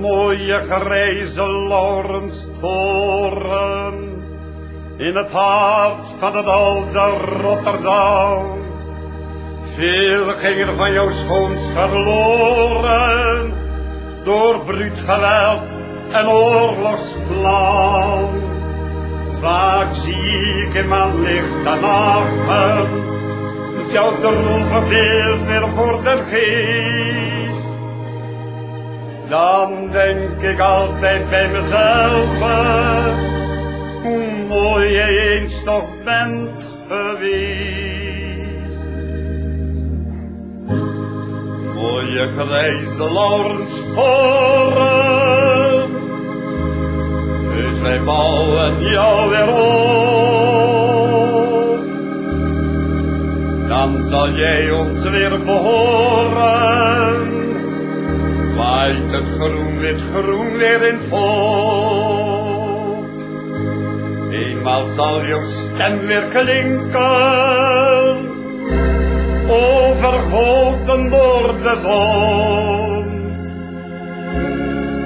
mooie grijze Laurenstoren in het hart van het oude Rotterdam. Veel ging er van jouw schoons verloren door bruut geweld en oorlogsvlam. Vaak zie ik in mijn licht en nachten jouw droeve beeld weer voor de geest. Dan denk ik altijd bij mezelf, hoe mooi jij eens toch bent geweest. Mooie grijze Laurenstoren, dus wij bouwen jou weer op. Dan zal jij ons weer behoren, het groen, wit groen weer in vol. Eenmaal zal jouw stem weer klinken, overgoten door de zon.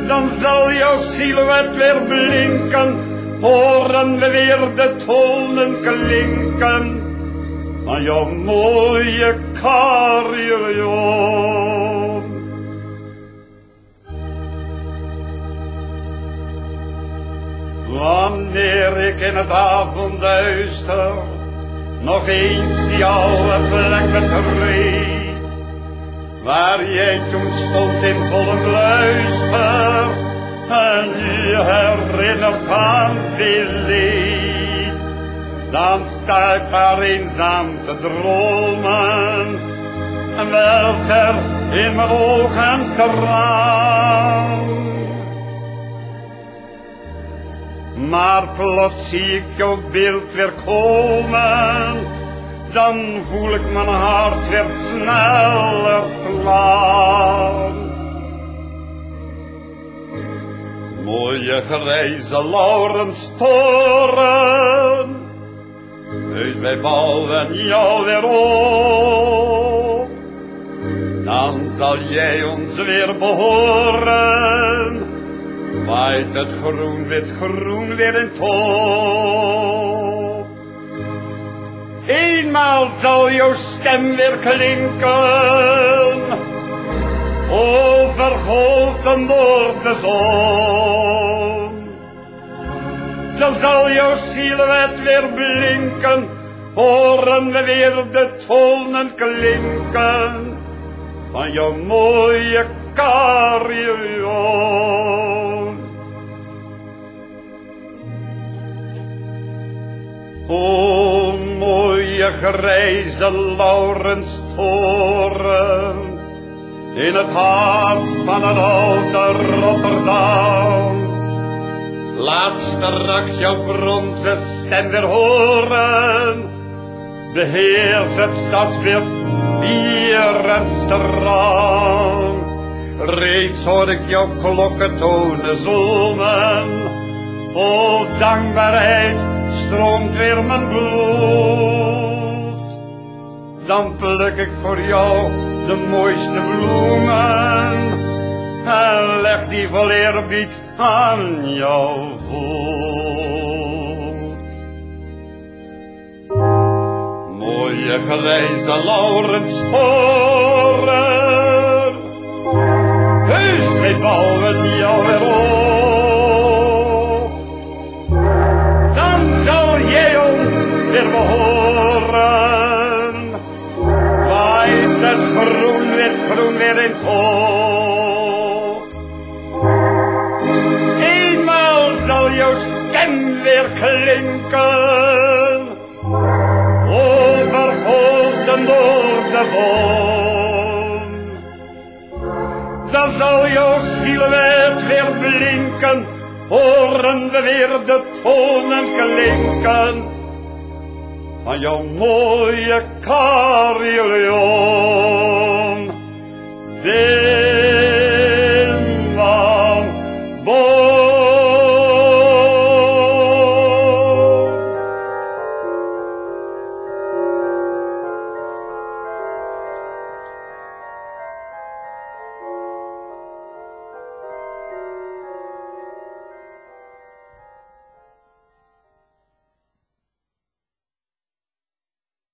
Dan zal jouw silhouet weer blinken, horen we weer de tonen klinken van jouw mooie carillon. Wanneer ik in het avondduister nog eens die oude plek betreed, waar jij toen stond in volle luister, en je herinnert aan veel leed, dan sta ik daar eenzaam te dromen, en wel er in mijn ogen kraan. Maar plots zie ik jouw beeld weer komen, dan voel ik mijn hart weer sneller slaan. Mooie grijze Laurenstoren, heus wij bouwen jou weer op. Dan zal jij ons weer behoren waait het groen, wit groen weer in top. Eenmaal zal jouw stem weer klinken, overgoten door de zon. Dan zal jouw silhouet weer blinken, horen we weer de tonen klinken van jouw mooie carillon. O mooie grijze Laurenstoren, in het hart van het oude Rotterdam. Laat straks jouw bronzen stem weer horen, beheers het stadsbeeld vier en. Reeds hoor ik jouw klokken tonen zomen, vol dankbaarheid stroomt weer mijn bloed. Dan pluk ik voor jou de mooiste bloemen en leg die vol eerbied aan jouw voet. Mooie grijze Laurenstoren, heus wij bouwen jou weer. Weer behoren, waait het groen, wit groen weer in vol. Eenmaal zal jouw stem weer klinken, overgoten door de zon. Dan zal jouw silhouet weer blinken, horen we weer de tonen klinken van jouw mooie carillon.